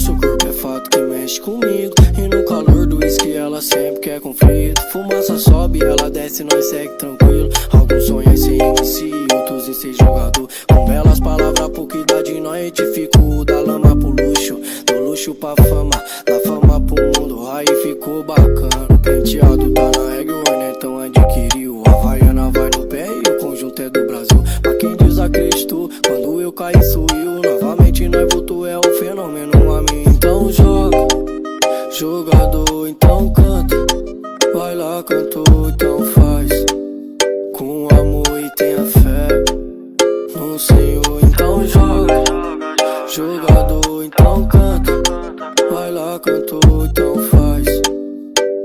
seu corpo é fato que mexe comigo. E no calor do uísque ela sempre quer conflito. Fumaça sobe, ela desce, nós segue tranquilo. Alguns sonham em ser MC, outros em ser jogador. Com belas palavras, pouca idade, nós edifico. Da lama pro luxo, do luxo pra fama. Da Voltou, é o fenômeno a mim. Então joga, jogador, então canta. Vai lá, cantor, então faz. Com amor e tenha fé no Senhor, então joga. Jogador, então canta. Vai lá, cantor, então faz.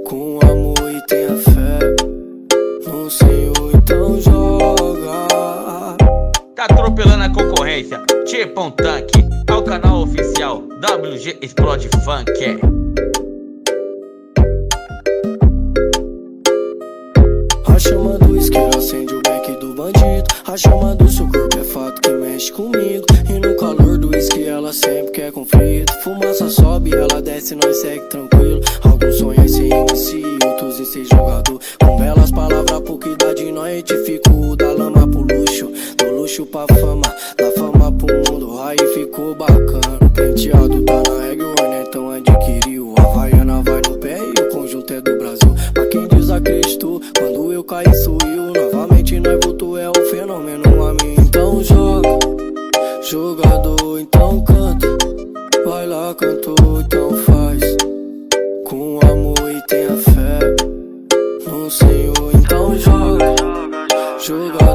Com amor e tenha fé no Senhor, então joga. Tá atropelando a concorrência, tipo um tanque. Canal oficial WG Explode Funk. A chama do isqueiro acende o beck do bandido. A chama do seu corpo é fato que mexe comigo. E no calor do uísque ela sempre quer conflito. Fumaça sobe, ela desce, nós segue tranquilo. Alguns sonham em ser MC, outros em ser jogador. Com belas palavras, pouca idade, nós edifico. Da lama pro luxo, do luxo pra fama, da fama ficou bacana. Penteado tá na regra, o então adquiriu. A Havaiana vai no pé e o conjunto é do Brasil. Pra quem desacreditou, quando eu caí, suiu. Novamente nós voltou, é o fenômeno a mim. Então joga, jogador, então canta. Vai lá, cantor, então faz. Com amor e tenha fé no Senhor, então joga, jogador.